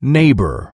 neighbor.